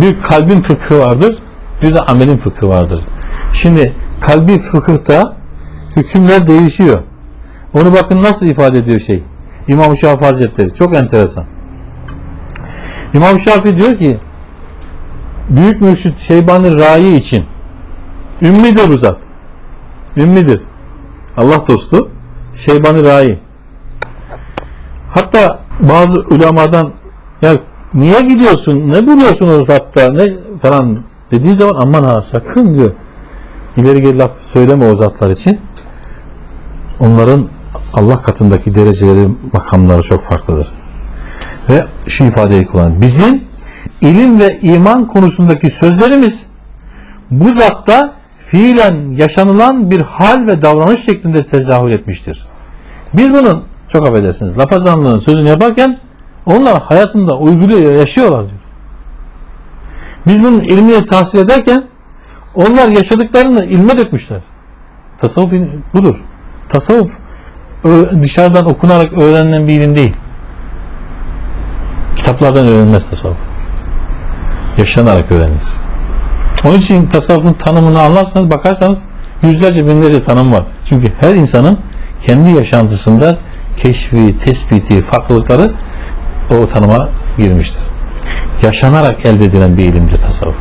Bir kalbin fıkhı vardır, bir de amelin fıkhı vardır. Şimdi kalbi fıkıhta hükümler değişiyor. Onu bakın nasıl ifade ediyor şey. İmam Şafii Hazretleri. Çok enteresan. İmam Şafii diyor ki Büyük Mürşit Şeybani Rai için ümmidir bu zat. Ümmidir. Allah dostu Şeybani Rai. Hatta bazı ulemadan ya niye gidiyorsun? Ne buluyorsun o zatta? Ne falan dediği zaman aman ha sakın diyor. İleri geri laf söyleme o zatlar için. Onların Allah katındaki dereceleri, makamları çok farklıdır. Ve şu ifadeyi kullan. Bizim ilim ve iman konusundaki sözlerimiz bu zatta fiilen yaşanılan bir hal ve davranış şeklinde tezahür etmiştir. Biz bunun çok affedersiniz lafazanlığın sözünü yaparken onlar hayatında uyguluyor, yaşıyorlar diyor. Biz bunun ilmini tahsil ederken onlar yaşadıklarını ilme dökmüşler. Tasavvuf budur. Tasavvuf dışarıdan okunarak öğrenilen bir ilim değil. Kitaplardan öğrenilmez tasavvuf. Yaşanarak öğrenilir. Onun için tasavvufun tanımını anlarsanız bakarsanız yüzlerce binlerce tanım var. Çünkü her insanın kendi yaşantısında keşfi, tespiti, farklılıkları o tanıma girmiştir. Yaşanarak elde edilen bir ilimdir tasavvuf.